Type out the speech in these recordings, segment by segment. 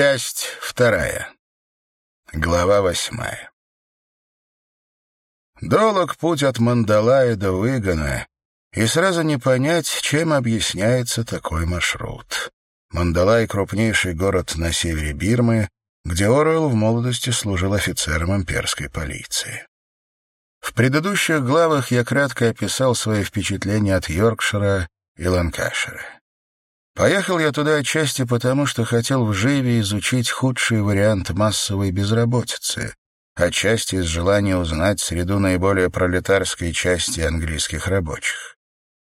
Часть вторая. Глава восьмая. Долог путь от Мандалая до Выгона, и сразу не понять, чем объясняется такой маршрут. Мандалай — крупнейший город на севере Бирмы, где Оруэлл в молодости служил офицером имперской полиции. В предыдущих главах я кратко описал свои впечатления от Йоркшира и Ланкашира. Поехал я туда отчасти потому, что хотел в живе изучить худший вариант массовой безработицы, отчасти из желания узнать среду наиболее пролетарской части английских рабочих.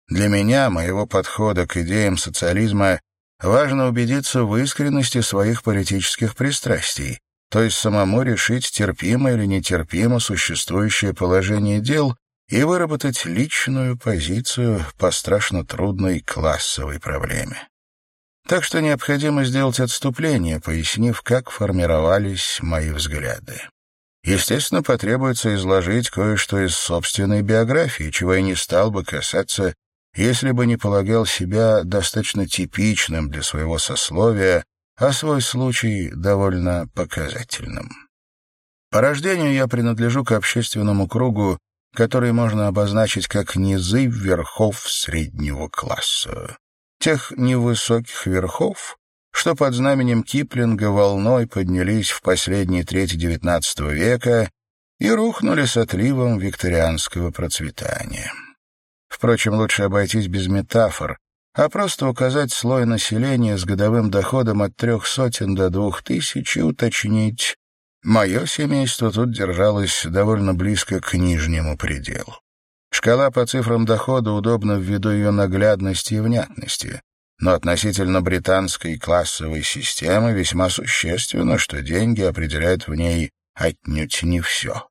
Для меня, моего подхода к идеям социализма, важно убедиться в искренности своих политических пристрастий, то есть самому решить, терпимо или нетерпимо существующее положение дел и выработать личную позицию по страшно трудной классовой проблеме. Так что необходимо сделать отступление, пояснив, как формировались мои взгляды. Естественно, потребуется изложить кое-что из собственной биографии, чего я не стал бы касаться, если бы не полагал себя достаточно типичным для своего сословия, а свой случай довольно показательным. По рождению я принадлежу к общественному кругу, который можно обозначить как низы верхов среднего класса тех невысоких верхов, что под знаменем Киплинга волной поднялись в последней трети XIX века и рухнули с отливом викторианского процветания. Впрочем, лучше обойтись без метафор, а просто указать слой населения с годовым доходом от трех сотен до двух тысяч и уточнить, мое семейство тут держалось довольно близко к нижнему пределу. Шкала по цифрам дохода удобна ввиду ее наглядности и внятности, но относительно британской классовой системы весьма существенно, что деньги определяют в ней отнюдь не все.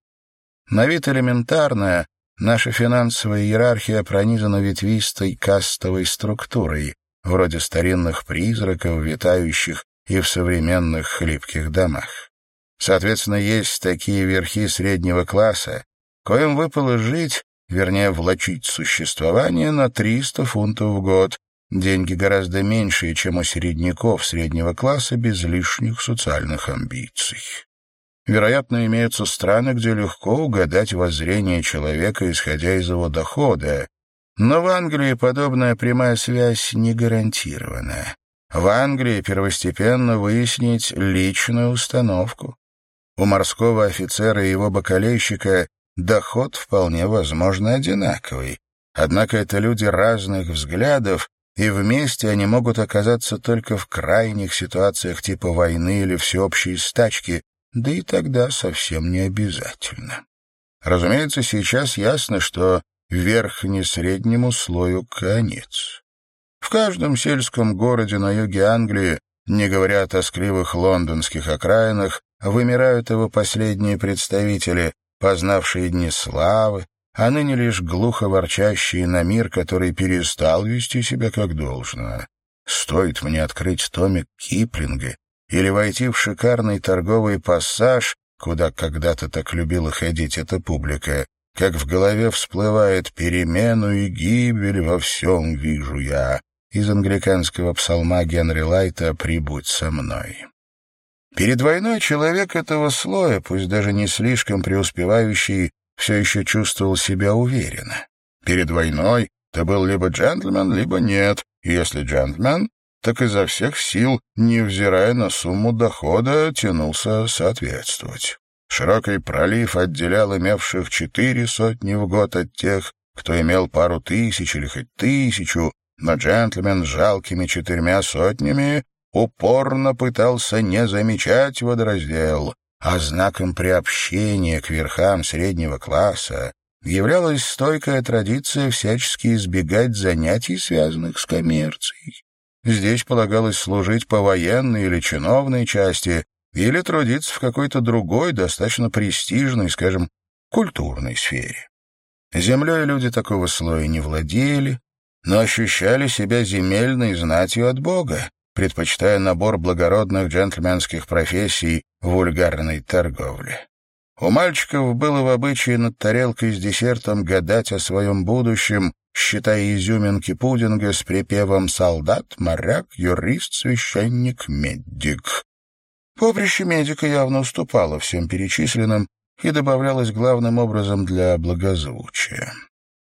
На вид элементарная, наша финансовая иерархия пронизана ветвистой кастовой структурой, вроде старинных призраков, витающих и в современных хлипких домах. Соответственно, есть такие верхи среднего класса, коим выпало жить вернее, влачить существование на 300 фунтов в год. Деньги гораздо меньшие, чем у середняков среднего класса без лишних социальных амбиций. Вероятно, имеются страны, где легко угадать воззрение человека, исходя из его дохода, но в Англии подобная прямая связь не гарантирована. В Англии первостепенно выяснить личную установку. У морского офицера и его бокалейщика доход вполне возможно одинаковый. Однако это люди разных взглядов, и вместе они могут оказаться только в крайних ситуациях типа войны или всеобщей стачки, да и тогда совсем не обязательно. Разумеется, сейчас ясно, что верхне-среднему слою конец. В каждом сельском городе на юге Англии, не говоря о тоскливых лондонских окраинах, вымирают его последние представители, познавшие дни славы, а ныне лишь глухо ворчащие на мир, который перестал вести себя как должно. Стоит мне открыть томик Киплинга или войти в шикарный торговый пассаж, куда когда-то так любила ходить эта публика, как в голове всплывает «перемену и гибель во всем вижу я» из англиканского псалма Генри Лайта «Прибудь со мной». Перед войной человек этого слоя, пусть даже не слишком преуспевающий, все еще чувствовал себя уверенно. Перед войной ты был либо джентльмен, либо нет, если джентльмен, так изо всех сил, невзирая на сумму дохода, тянулся соответствовать. Широкий пролив отделял имевших четыре сотни в год от тех, кто имел пару тысяч или хоть тысячу, но джентльмен с жалкими четырьмя сотнями упорно пытался не замечать водораздел, а знаком приобщения к верхам среднего класса являлась стойкая традиция всячески избегать занятий, связанных с коммерцией. Здесь полагалось служить по военной или чиновной части или трудиться в какой-то другой, достаточно престижной, скажем, культурной сфере. Землей люди такого слоя не владели, но ощущали себя земельной знатью от Бога, предпочитая набор благородных джентльменских профессий вульгарной торговле. У мальчиков было в обычае над тарелкой с десертом гадать о своем будущем, считая изюминки пудинга с припевом «солдат», «моряк», «юрист», «священник», «медик». Поприще медика явно уступало всем перечисленным и добавлялось главным образом для благозвучия.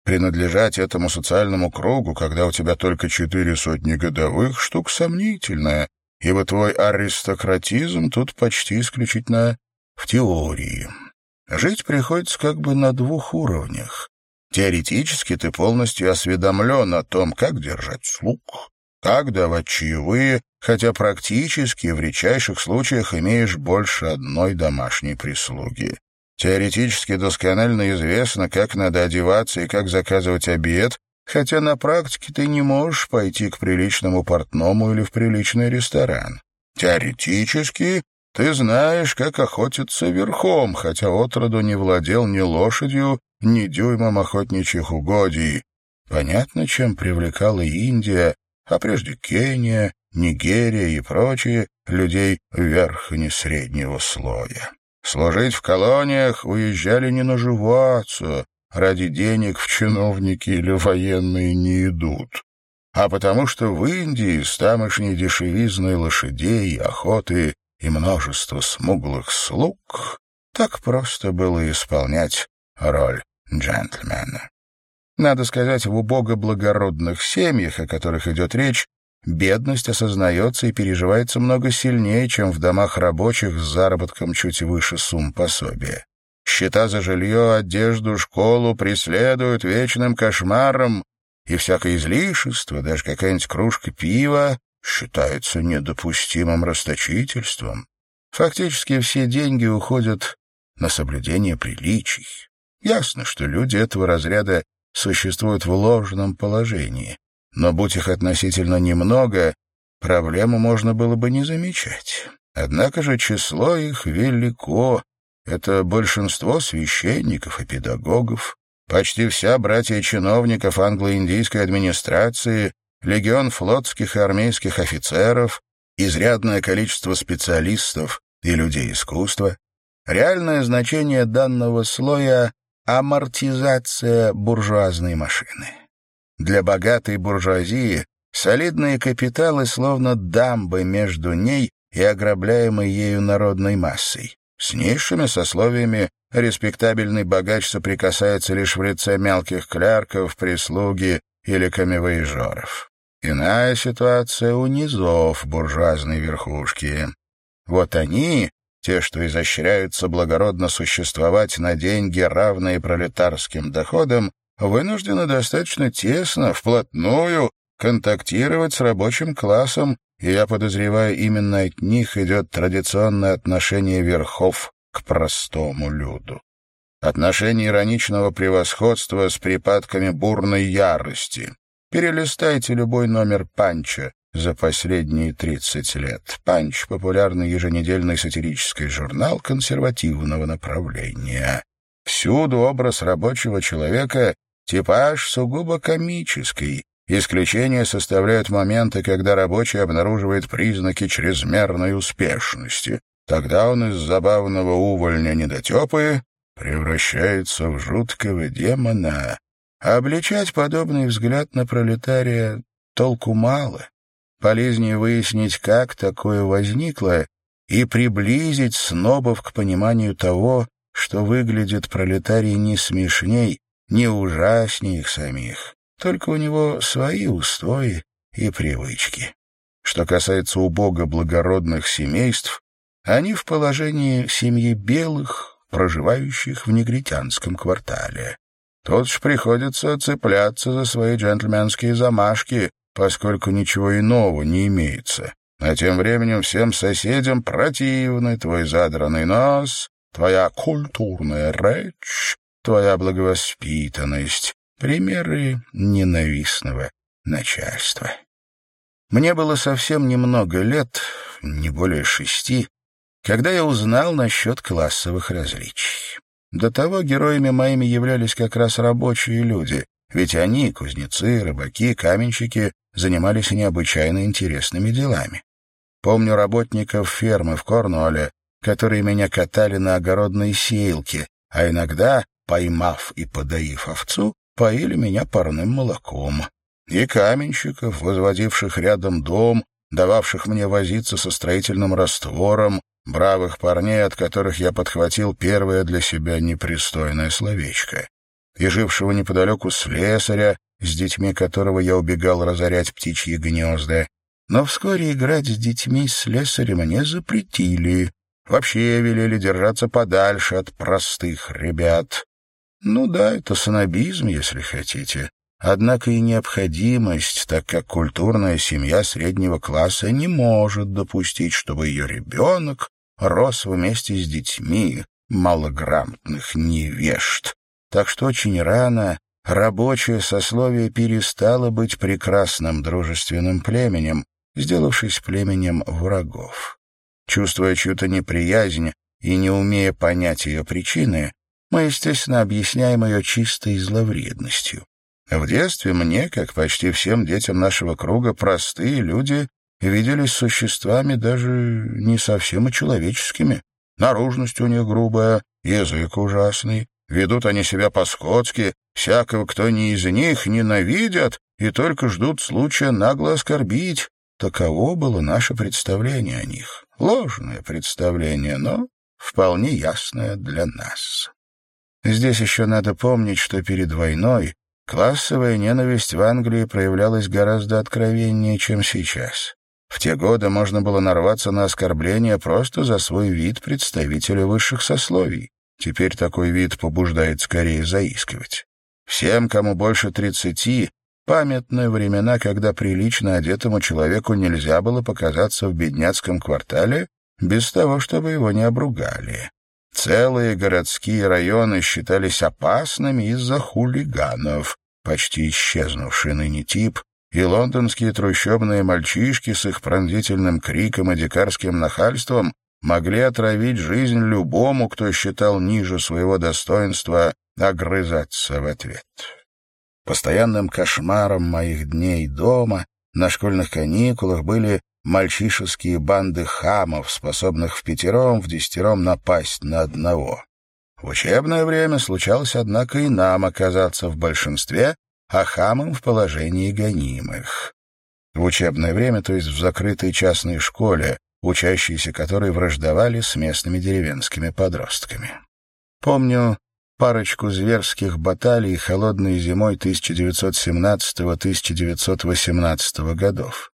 Принадлежать этому социальному кругу, когда у тебя только четыре сотни годовых, штука сомнительная, ибо твой аристократизм тут почти исключительно в теории. Жить приходится как бы на двух уровнях. Теоретически ты полностью осведомлен о том, как держать слуг, как давать чаевые, хотя практически в редчайших случаях имеешь больше одной домашней прислуги. Теоретически досконально известно, как надо одеваться и как заказывать обед, хотя на практике ты не можешь пойти к приличному портному или в приличный ресторан. Теоретически ты знаешь, как охотиться верхом, хотя отроду не владел ни лошадью, ни дюймом охотничьих угодий. Понятно, чем привлекала Индия, а прежде Кения, Нигерия и прочие людей верхне среднего слоя. Служить в колониях уезжали не наживаться, ради денег в чиновники или военные не идут, а потому что в Индии с тамошней дешевизной лошадей, охоты и множество смуглых слуг так просто было исполнять роль джентльмена. Надо сказать, в убого благородных семьях, о которых идет речь, бедность осознается и переживается много сильнее, чем в домах рабочих с заработком чуть выше сумм пособия. Счета за жилье, одежду, школу преследуют вечным кошмаром, и всякое излишество, даже какая-нибудь кружка пива, считается недопустимым расточительством. Фактически все деньги уходят на соблюдение приличий. Ясно, что люди этого разряда существуют в ложном положении, но будь их относительно немного, проблему можно было бы не замечать. Однако же число их велико, это большинство священников и педагогов, почти вся братья чиновников англо-индийской администрации, легион флотских и армейских офицеров, изрядное количество специалистов и людей искусства. Реальное значение данного слоя — амортизация буржуазной машины. Для богатой буржуазии солидные капиталы словно дамбы между ней и ограбляемой ею народной массой. С низшими сословиями респектабельный богач соприкасается лишь в лице мелких клярков, прислуги или камевоежоров. Иная ситуация у низов буржуазной верхушки. Вот они, те, что изощряются благородно существовать на деньги, равные пролетарским доходам, вынуждены достаточно тесно, вплотную контактировать с рабочим классом, и я подозреваю, именно от них идет традиционное отношение верхов к простому люду. Отношение ироничного превосходства с припадками бурной ярости. Перелистайте любой номер «Панча» за последние 30 лет. «Панч» — популярный еженедельный сатирический журнал консервативного направления. Всюду образ рабочего человека — типаж сугубо комический. Исключение составляют моменты, когда рабочий обнаруживает признаки чрезмерной успешности. Тогда он из забавного увольня недотепы превращается в жуткого демона. Обличать подобный взгляд на пролетария толку мало. Полезнее выяснить, как такое возникло, и приблизить снобов к пониманию того, что выглядит пролетарий не смешней, не ужаснее их самих. Только у него свои устои и привычки. Что касается убого благородных семейств, они в положении семьи белых, проживающих в негритянском квартале. Тут ж приходится цепляться за свои джентльменские замашки, поскольку ничего иного не имеется. А тем временем всем соседям противны твой задранный нос, твоя культурная речь, твоя благовоспитанность, примеры ненавистного начальства. Мне было совсем немного лет, не более шести, когда я узнал насчет классовых различий. До того героями моими являлись как раз рабочие люди, ведь они, кузнецы, рыбаки, каменщики, занимались необычайно интересными делами. Помню работников фермы в Корнуолле, которые меня катали на огородной сеялке, а иногда, поймав и подоив овцу, поили меня парным молоком. И каменщиков, возводивших рядом дом, дававших мне возиться со строительным раствором, бравых парней, от которых я подхватил первое для себя непристойное словечко, и жившего неподалеку слесаря, с детьми которого я убегал разорять птичьи гнезда. Но вскоре играть с детьми слесаря мне запретили. Вообще велели держаться подальше от простых ребят. Ну да, это снобизм, если хотите. Однако и необходимость, так как культурная семья среднего класса не может допустить, чтобы ее ребенок рос вместе с детьми малограмотных невежд. Так что очень рано рабочее сословие перестало быть прекрасным дружественным племенем, сделавшись племенем врагов. Чувствуя чью-то неприязнь и не умея понять ее причины, мы, естественно, объясняем ее чистой зловредностью. В детстве мне, как почти всем детям нашего круга, простые люди виделись существами даже не совсем и человеческими. Наружность у них грубая, язык ужасный, ведут они себя по-скотски, всякого, кто не из них, ненавидят и только ждут случая нагло оскорбить. Таково было наше представление о них. Ложное представление, но вполне ясное для нас. Здесь еще надо помнить, что перед войной классовая ненависть в Англии проявлялась гораздо откровеннее, чем сейчас. В те годы можно было нарваться на оскорбление просто за свой вид представителя высших сословий. Теперь такой вид побуждает скорее заискивать. Всем, кому больше тридцати, памятные времена, когда прилично одетому человеку нельзя было показаться в бедняцком квартале без того, чтобы его не обругали. Целые городские районы считались опасными из-за хулиганов, почти исчезнувший ныне тип, и лондонские трущобные мальчишки с их пронзительным криком и дикарским нахальством могли отравить жизнь любому, кто считал ниже своего достоинства огрызаться в ответ. Постоянным кошмаром моих дней дома на школьных каникулах были мальчишеские банды хамов, способных в пятером, в десятером напасть на одного. В учебное время случалось, однако, и нам оказаться в большинстве а хамом в положении гонимых. В учебное время, то есть в закрытой частной школе, учащиеся которой враждовали с местными деревенскими подростками. Помню парочку зверских баталий холодной зимой 1917-1918 годов.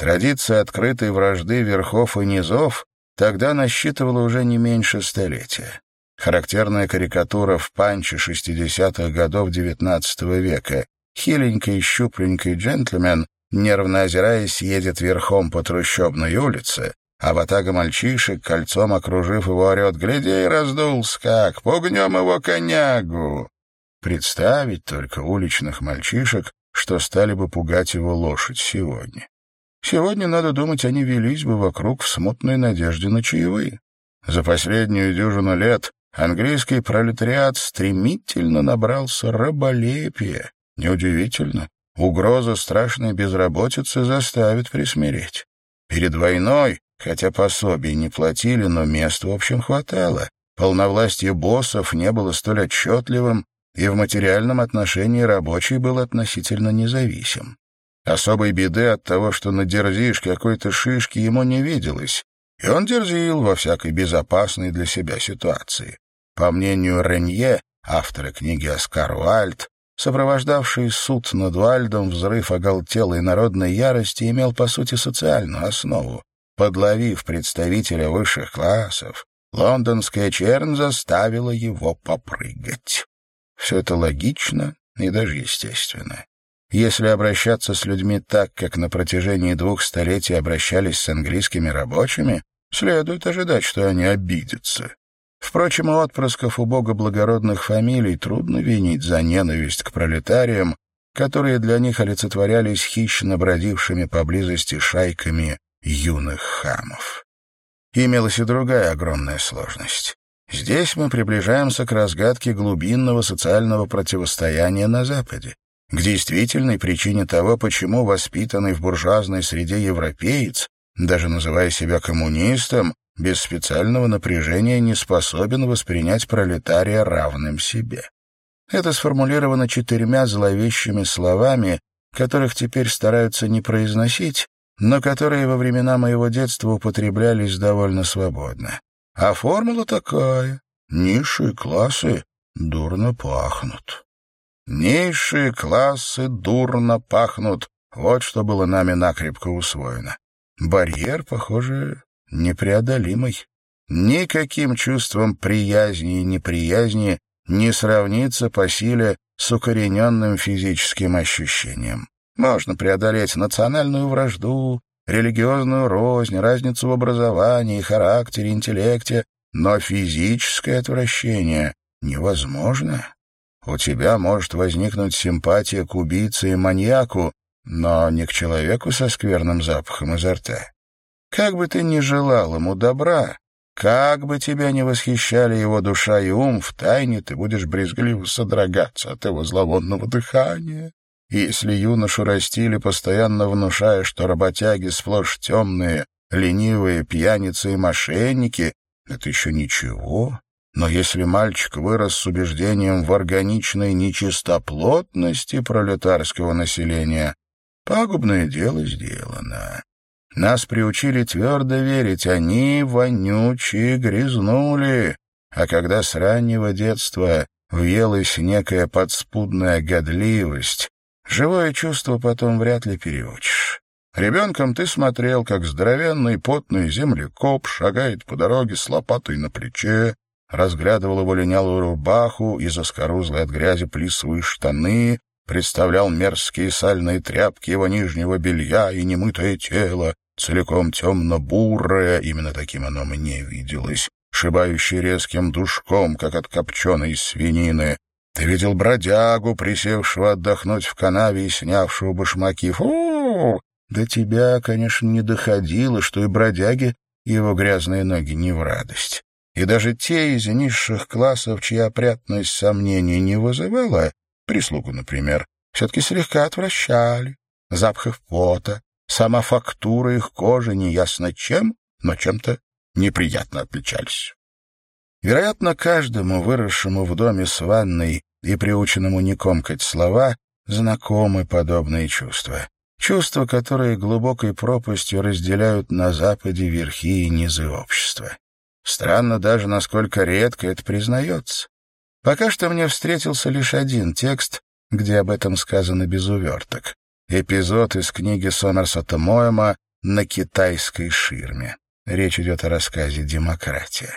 Традиция открытой вражды верхов и низов тогда насчитывала уже не меньше столетия. Характерная карикатура в панче 60-х годов XIX века Хиленький, щупленький джентльмен, нервно озираясь, едет верхом по трущобной улице, а ватага мальчишек, кольцом окружив его, орет «Гляди, раздулся как! Пугнем его конягу!» Представить только уличных мальчишек, что стали бы пугать его лошадь сегодня. Сегодня, надо думать, они велись бы вокруг в смутной надежде на чаевые. За последнюю дюжину лет английский пролетариат стремительно набрался раболепия, Неудивительно. Угроза страшной безработицы заставит присмиреть. Перед войной, хотя пособий не платили, но мест в общем хватало. Полновластие боссов не было столь отчетливым, и в материальном отношении рабочий был относительно независим. Особой беды от того, что надерзишь какой-то шишки, ему не виделось, и он дерзил во всякой безопасной для себя ситуации. По мнению Ренье, автора книги «Оскар Уальд», Сопровождавший суд над Уальдом взрыв оголтелой народной ярости имел, по сути, социальную основу. Подловив представителя высших классов, лондонская чернь заставила его попрыгать. Все это логично и даже естественно. Если обращаться с людьми так, как на протяжении двух столетий обращались с английскими рабочими, следует ожидать, что они обидятся. Впрочем, отпрысков у бога благородных фамилий трудно винить за ненависть к пролетариям, которые для них олицетворялись хищно бродившими поблизости шайками юных хамов. Имелась и другая огромная сложность. Здесь мы приближаемся к разгадке глубинного социального противостояния на Западе, к действительной причине того, почему воспитанный в буржуазной среде европеец, даже называя себя коммунистом, без специального напряжения не способен воспринять пролетария равным себе. Это сформулировано четырьмя зловещими словами, которых теперь стараются не произносить, но которые во времена моего детства употреблялись довольно свободно. А формула такая. Низшие классы дурно пахнут. Низшие классы дурно пахнут. Вот что было нами накрепко усвоено. Барьер, похоже, непреодолимый. Никаким чувством приязни и неприязни не сравнится по силе с укорененным физическим ощущением. Можно преодолеть национальную вражду, религиозную рознь, разницу в образовании, характере, интеллекте, но физическое отвращение невозможно. У тебя может возникнуть симпатия к убийце и маньяку, но не к человеку со скверным запахом изо рта. Как бы ты ни желал ему добра, как бы тебя ни восхищали его душа и ум, в тайне ты будешь брезгливо содрогаться от его зловонного дыхания. И если юношу растили, постоянно внушая, что работяги сплошь темные, ленивые, пьяницы и мошенники, это еще ничего. Но если мальчик вырос с убеждением в органичной нечистоплотности пролетарского населения, пагубное дело сделано. Нас приучили твердо верить, они вонючие грязнули. А когда с раннего детства въелась некая подспудная годливость, живое чувство потом вряд ли переучишь. Ребенком ты смотрел, как здоровенный потный землекоп шагает по дороге с лопатой на плече, разглядывал его линялую рубаху и заскорузлые от грязи плисовые штаны, представлял мерзкие сальные тряпки его нижнего белья и немытое тело, целиком темно-бурое, именно таким оно мне виделось, шибающее резким душком, как от копченой свинины. Ты видел бродягу, присевшего отдохнуть в канаве и снявшего башмаки. Фу! До тебя, конечно, не доходило, что и бродяги его грязные ноги не в радость. И даже те из низших классов, чья опрятность сомнений не вызывала, прислугу, например, все-таки слегка отвращали. Запах их пота, сама фактура их кожи неясно чем, но чем-то неприятно отличались. Вероятно, каждому, выросшему в доме с ванной и приученному не комкать слова, знакомы подобные чувства. Чувства, которые глубокой пропастью разделяют на Западе верхи и низы общества. Странно даже, насколько редко это признается. Пока что мне встретился лишь один текст, где об этом сказано без уверток. Эпизод из книги Сомерсета Моэма «На китайской ширме». Речь идет о рассказе «Демократия».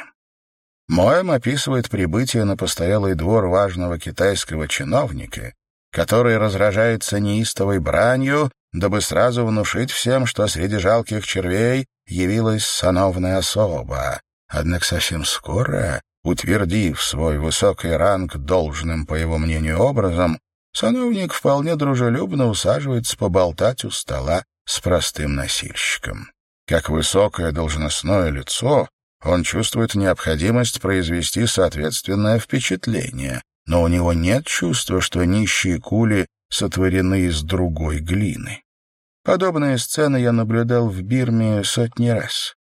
Моэм описывает прибытие на постоялый двор важного китайского чиновника, который разражается неистовой бранью, дабы сразу внушить всем, что среди жалких червей явилась сановная особа. Однако совсем скоро Утвердив свой высокий ранг должным, по его мнению, образом, сановник вполне дружелюбно усаживается поболтать у стола с простым носильщиком. Как высокое должностное лицо, он чувствует необходимость произвести соответственное впечатление, но у него нет чувства, что нищие кули сотворены из другой глины. Подобные сцены я наблюдал в Бирме сотни раз.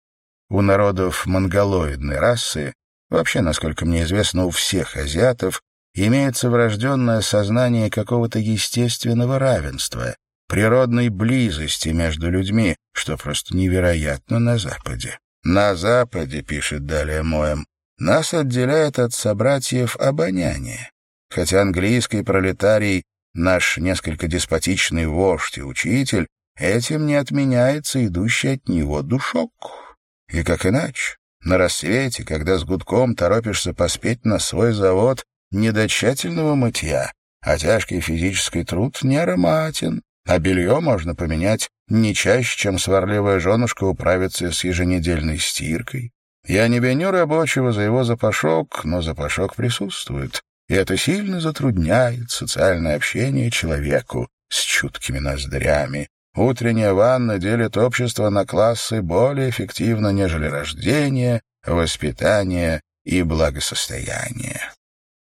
У народов монголоидной расы Вообще, насколько мне известно, у всех азиатов имеется врожденное сознание какого-то естественного равенства, природной близости между людьми, что просто невероятно на Западе. На Западе, пишет далее Моэм, нас отделяет от собратьев обоняние. Хотя английский пролетарий, наш несколько деспотичный вождь и учитель, этим не отменяется идущий от него душок. И как иначе? На рассвете, когда с гудком торопишься поспеть на свой завод, не до тщательного мытья, а тяжкий физический труд не ароматен, а белье можно поменять не чаще, чем сварливая женушка управится с еженедельной стиркой. Я не виню рабочего за его запашок, но запашок присутствует, и это сильно затрудняет социальное общение человеку с чуткими ноздрями, Утренняя ванна делит общество на классы более эффективно, нежели рождение, воспитание и благосостояние.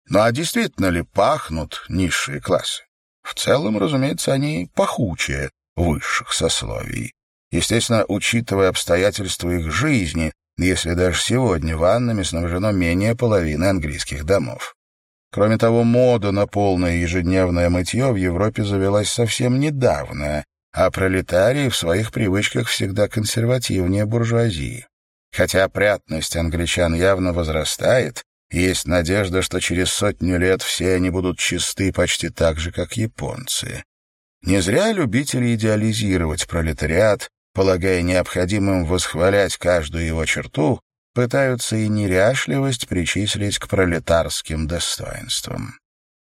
Ну а действительно ли пахнут низшие классы? В целом, разумеется, они пахучее высших сословий. Естественно, учитывая обстоятельства их жизни, если даже сегодня ваннами снабжено менее половины английских домов. Кроме того, мода на полное ежедневное мытье в Европе завелась совсем недавно, а пролетарии в своих привычках всегда консервативнее буржуазии. Хотя опрятность англичан явно возрастает, есть надежда, что через сотню лет все они будут чисты почти так же, как японцы. Не зря любители идеализировать пролетариат, полагая необходимым восхвалять каждую его черту, пытаются и неряшливость причислить к пролетарским достоинствам.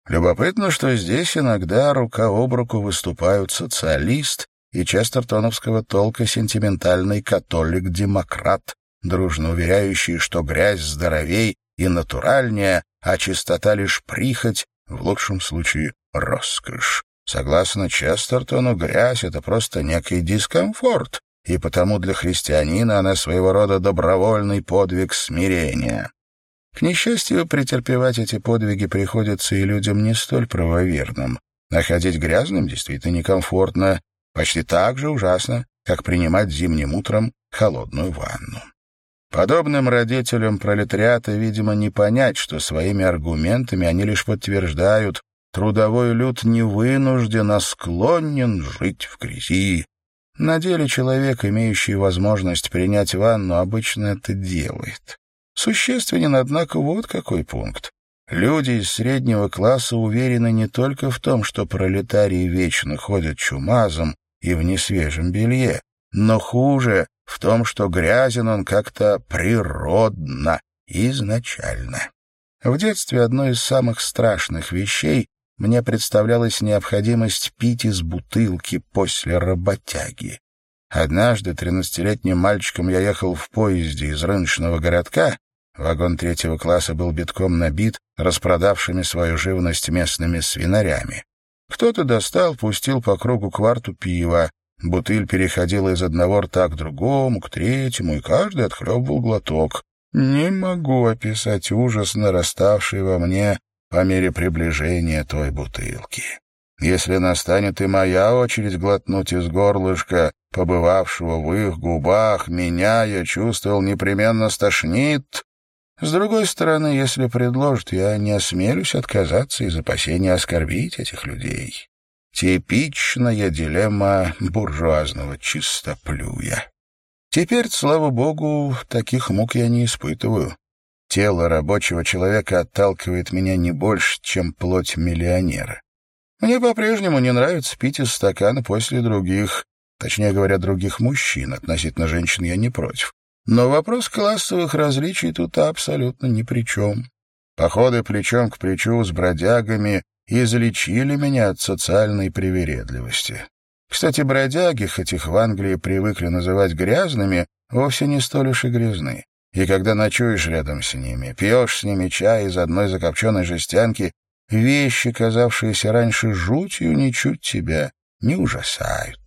Любопытно, что здесь иногда рука об руку выступают социалист и честертоновского толка сентиментальный католик-демократ, дружно уверяющий, что грязь здоровей и натуральнее, а чистота лишь прихоть, в лучшем случае роскошь. Согласно Честертону, грязь — это просто некий дискомфорт, и потому для христианина она своего рода добровольный подвиг смирения. К несчастью, претерпевать эти подвиги приходится и людям не столь правоверным. Находить грязным действительно некомфортно, почти так же ужасно, как принимать зимним утром холодную ванну. Подобным родителям пролетариата, видимо, не понять, что своими аргументами они лишь подтверждают, трудовой люд не вынужден, а склонен жить в грязи. На деле человек, имеющий возможность принять ванну, обычно это делает. Существенен, однако, вот какой пункт. Люди из среднего класса уверены не только в том, что пролетарии вечно ходят чумазом и в несвежем белье, но хуже в том, что грязен он как-то природно, изначально. В детстве одной из самых страшных вещей мне представлялась необходимость пить из бутылки после работяги. Однажды тринадцатилетним мальчиком я ехал в поезде из рыночного городка, вагон третьего класса был битком набит распродавшими свою живность местными свинарями. Кто-то достал, пустил по кругу кварту пива, бутыль переходила из одного рта к другому, к третьему, и каждый отхлебывал глоток. Не могу описать ужас, нараставший во мне по мере приближения той бутылки. Если настанет и моя очередь глотнуть из горлышка, побывавшего в их губах, меня, я чувствовал, непременно стошнит. С другой стороны, если предложат, я не осмелюсь отказаться из опасения оскорбить этих людей. Типичная дилемма буржуазного чистоплюя. Теперь, слава богу, таких мук я не испытываю. Тело рабочего человека отталкивает меня не больше, чем плоть миллионера. Мне по-прежнему не нравится пить из стакана после других, точнее говоря, других мужчин. Относительно женщин я не против. Но вопрос классовых различий тут абсолютно ни при чем. Походы плечом к плечу с бродягами излечили меня от социальной привередливости. Кстати, бродяги, хоть их в Англии привыкли называть грязными, вовсе не столь уж и грязны. И когда ночуешь рядом с ними, пьешь с ними чай из одной закопченной жестянки, вещи, казавшиеся раньше жутью, ничуть тебя не ужасают.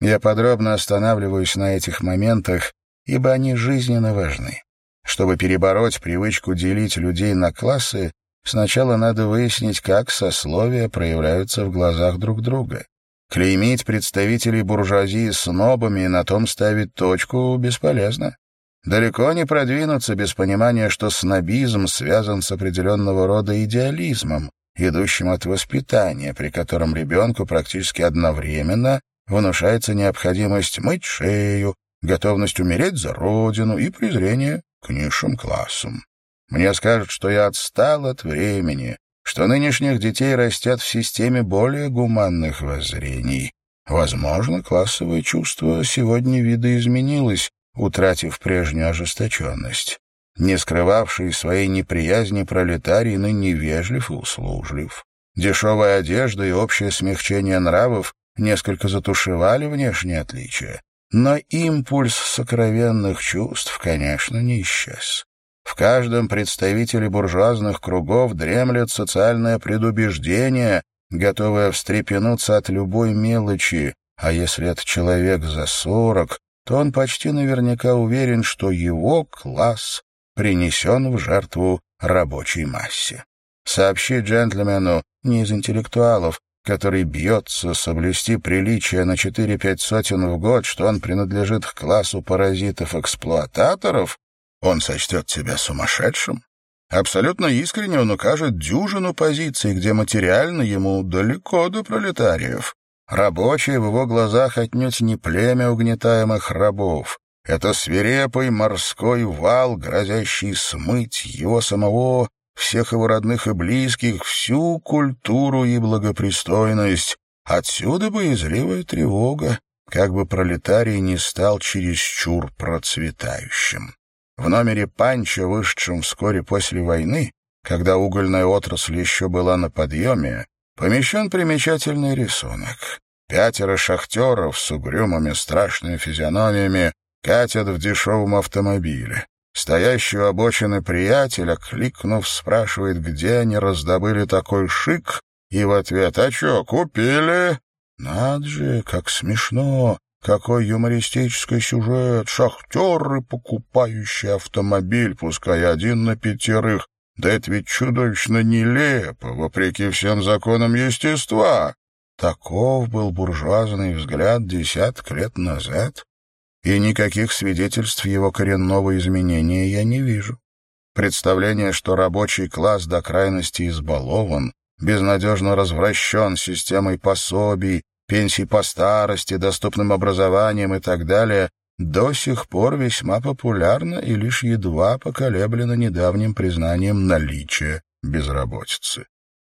Я подробно останавливаюсь на этих моментах, ибо они жизненно важны. Чтобы перебороть привычку делить людей на классы, сначала надо выяснить, как сословия проявляются в глазах друг друга. Клеймить представителей буржуазии снобами и на том ставить точку бесполезно. Далеко не продвинуться без понимания, что снобизм связан с определенного рода идеализмом, идущим от воспитания, при котором ребенку практически одновременно внушается необходимость мыть шею, готовность умереть за родину и презрение к низшим классам. Мне скажут, что я отстал от времени, что нынешних детей растят в системе более гуманных воззрений. Возможно, классовое чувство сегодня видоизменилось, утратив прежнюю ожесточенность. Не скрывавший своей неприязни пролетарий ныне вежлив и услужлив. Дешевая одежда и общее смягчение нравов несколько затушевали внешние отличия. Но импульс сокровенных чувств, конечно, не исчез. В каждом представителе буржуазных кругов дремлет социальное предубеждение, готовое встрепенуться от любой мелочи, а если это человек за сорок, то он почти наверняка уверен, что его класс принесен в жертву рабочей массе. Сообщить джентльмену не из интеллектуалов, который бьется соблюсти приличие на четыре-пять сотен в год, что он принадлежит к классу паразитов-эксплуататоров, он сочтет себя сумасшедшим. Абсолютно искренне он укажет дюжину позиций, где материально ему далеко до пролетариев. Рабочие в его глазах отнюдь не племя угнетаемых рабов. Это свирепый морской вал, грозящий смыть его самого, всех его родных и близких, всю культуру и благопристойность. Отсюда боязливая тревога, как бы пролетарий не стал чересчур процветающим. В номере Панча, вышедшем вскоре после войны, когда угольная отрасль еще была на подъеме, помещен примечательный рисунок. Пятеро шахтеров с угрюмыми страшными физиономиями катят в дешевом автомобиле. Стоящий у обочины приятель, окликнув, спрашивает, где они раздобыли такой шик, и в ответ «А чё, купили?» Над же, как смешно! Какой юмористический сюжет! Шахтеры, покупающие автомобиль, пускай один на пятерых. Да это ведь чудовищно нелепо, вопреки всем законам естества. Таков был буржуазный взгляд десяток лет назад, и никаких свидетельств его коренного изменения я не вижу. Представление, что рабочий класс до крайности избалован, безнадежно развращен системой пособий, пенсий по старости, доступным образованием и так далее, до сих пор весьма популярно и лишь едва поколеблено недавним признанием наличия безработицы.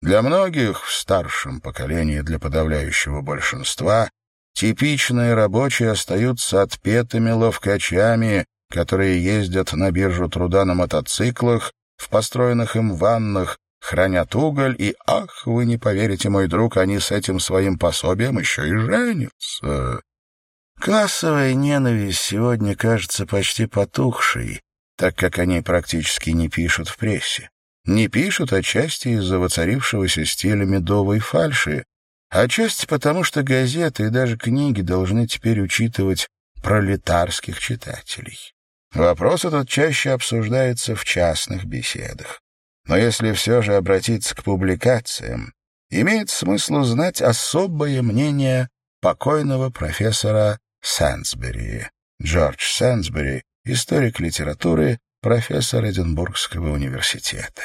Для многих, в старшем поколении для подавляющего большинства, типичные рабочие остаются отпетыми ловкачами, которые ездят на биржу труда на мотоциклах, в построенных им ваннах, хранят уголь, и, ах, вы не поверите, мой друг, они с этим своим пособием еще и женятся. Классовая ненависть сегодня кажется почти потухшей, так как они практически не пишут в прессе. Не пишут отчасти из-за воцарившегося стиля медовой фальши, отчасти потому, что газеты и даже книги должны теперь учитывать пролетарских читателей. Вопрос этот чаще обсуждается в частных беседах. Но если все же обратиться к публикациям, имеет смысл узнать особое мнение покойного профессора Сэнсбери. Джордж Сэнсбери, историк литературы, профессор Эдинбургского университета.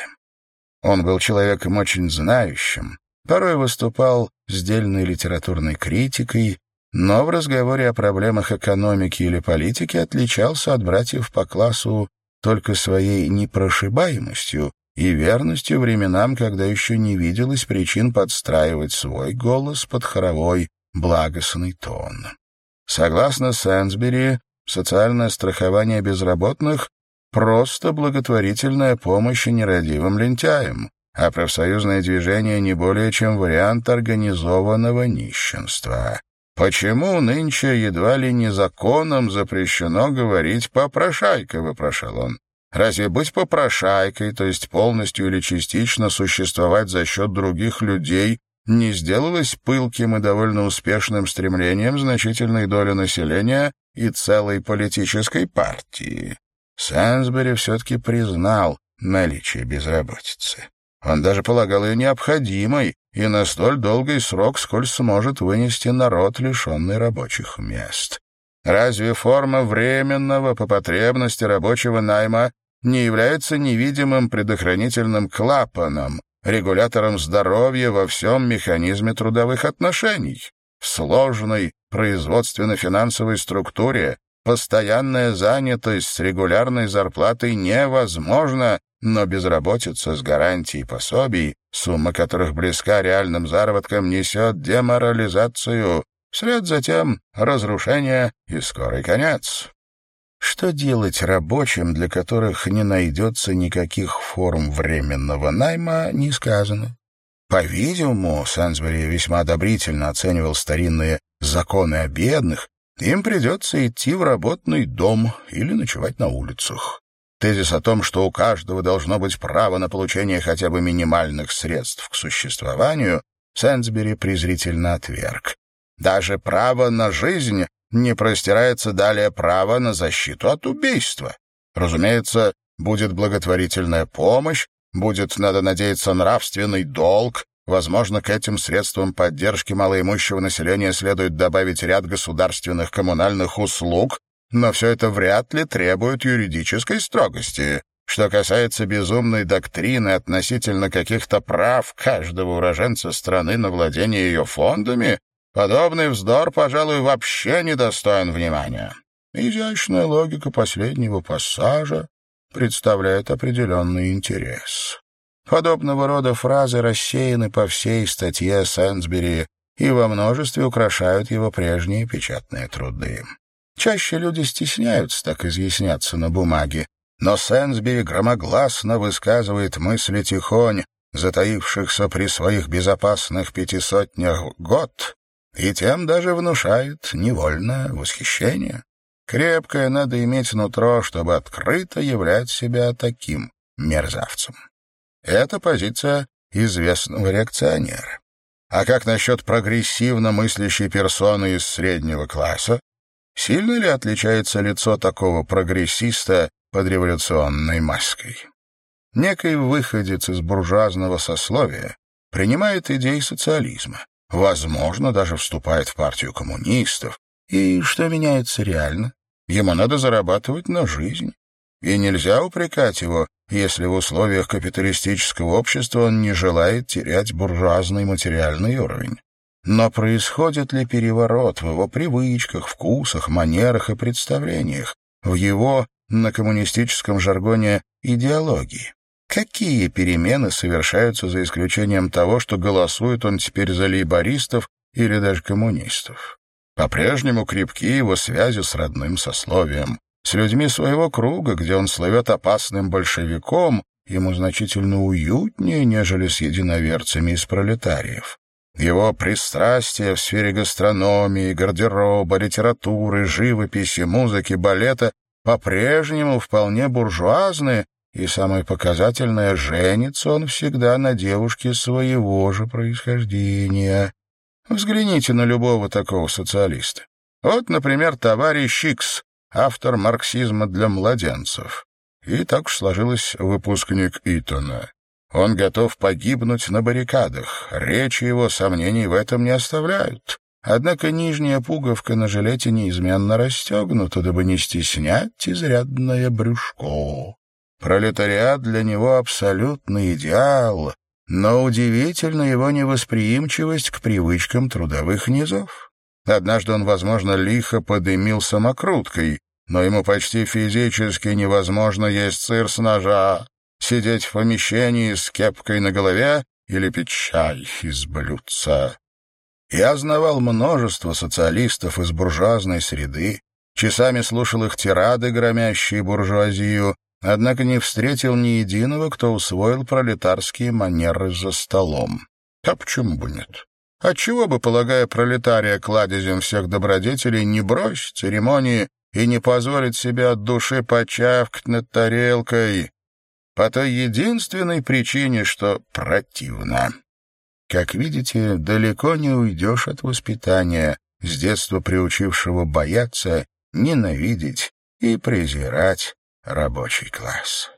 Он был человеком очень знающим, порой выступал с дельной литературной критикой, но в разговоре о проблемах экономики или политики отличался от братьев по классу только своей непрошибаемостью и верностью временам, когда еще не виделось причин подстраивать свой голос под хоровой благостный тон. Согласно Сэнсбери, социальное страхование безработных — просто благотворительная помощь нерадивым лентяям, а профсоюзное движение не более чем вариант организованного нищенства. Почему нынче едва ли не законом запрещено говорить «попрошайка», — вопрошал он. Разве быть попрошайкой, то есть полностью или частично существовать за счет других людей, не сделалось пылким и довольно успешным стремлением значительной доли населения и целой политической партии? Сансбери все-таки признал наличие безработицы. Он даже полагал ее необходимой и на столь долгий срок, сколь сможет вынести народ, лишенный рабочих мест. Разве форма временного по потребности рабочего найма не является невидимым предохранительным клапаном, регулятором здоровья во всем механизме трудовых отношений? В сложной производственно-финансовой структуре постоянная занятость с регулярной зарплатой невозможна, но безработица с гарантией пособий, сумма которых близка реальным заработкам, несет деморализацию, Вслед затем разрушение и скорый конец. Что делать рабочим, для которых не найдется никаких форм временного найма, не сказано. По-видимому, Сансбери весьма одобрительно оценивал старинные законы о бедных, им придется идти в работный дом или ночевать на улицах. Тезис о том, что у каждого должно быть право на получение хотя бы минимальных средств к существованию, Сансбери презрительно отверг. Даже право на жизнь не простирается далее права на защиту от убийства. Разумеется, будет благотворительная помощь, будет, надо надеяться, нравственный долг, Возможно, к этим средствам поддержки малоимущего населения следует добавить ряд государственных коммунальных услуг, но все это вряд ли требует юридической строгости. Что касается безумной доктрины относительно каких-то прав каждого уроженца страны на владение ее фондами, Подобный вздор, пожалуй, вообще не достоин внимания. Изящная логика последнего пассажа представляет определенный интерес. Подобного рода фразы рассеяны по всей статье Сенсбери и во множестве украшают его прежние печатные труды. Чаще люди стесняются так изъясняться на бумаге, но Сенсбери громогласно высказывает мысли тихонь, затаившихся при своих безопасных пятисотнях год, и тем даже внушает невольное восхищение. Крепкое надо иметь нутро, чтобы открыто являть себя таким мерзавцем. Это позиция известного реакционера. А как насчет прогрессивно мыслящей персоны из среднего класса? Сильно ли отличается лицо такого прогрессиста под революционной маской? Некий выходец из буржуазного сословия принимает идеи социализма, возможно, даже вступает в партию коммунистов. И что меняется реально? Ему надо зарабатывать на жизнь. И нельзя упрекать его, если в условиях капиталистического общества он не желает терять буржуазный материальный уровень. Но происходит ли переворот в его привычках, вкусах, манерах и представлениях, в его, на коммунистическом жаргоне, идеологии? Какие перемены совершаются за исключением того, что голосует он теперь за лейбористов или даже коммунистов? По-прежнему крепки его связи с родным сословием, с людьми своего круга, где он слывет опасным большевиком, ему значительно уютнее, нежели с единоверцами из пролетариев. Его пристрастия в сфере гастрономии, гардероба, литературы, живописи, музыки, балета по-прежнему вполне буржуазны, и самое показательное — женится он всегда на девушке своего же происхождения. Взгляните на любого такого социалиста. Вот, например, товарищ Икс, автор марксизма для младенцев. И так уж сложилось выпускник Итона. Он готов погибнуть на баррикадах. Речи его сомнений в этом не оставляют. Однако нижняя пуговка на жилете неизменно расстегнута, дабы не стеснять изрядное брюшко. Пролетариат для него абсолютный идеал, но удивительна его невосприимчивость к привычкам трудовых низов. Однажды он, возможно, лихо подымил самокруткой, но ему почти физически невозможно есть сыр с ножа, сидеть в помещении с кепкой на голове или пить чай из блюдца. Я знавал множество социалистов из буржуазной среды, часами слушал их тирады, громящие буржуазию, однако не встретил ни единого, кто усвоил пролетарские манеры за столом. А почему бы нет? Отчего бы, полагая пролетария кладезем всех добродетелей, не бросить церемонии и не позволить себе от души почавкать над тарелкой? По той единственной причине, что противно. Как видите, далеко не уйдешь от воспитания, с детства приучившего бояться, ненавидеть и презирать рабочий класс.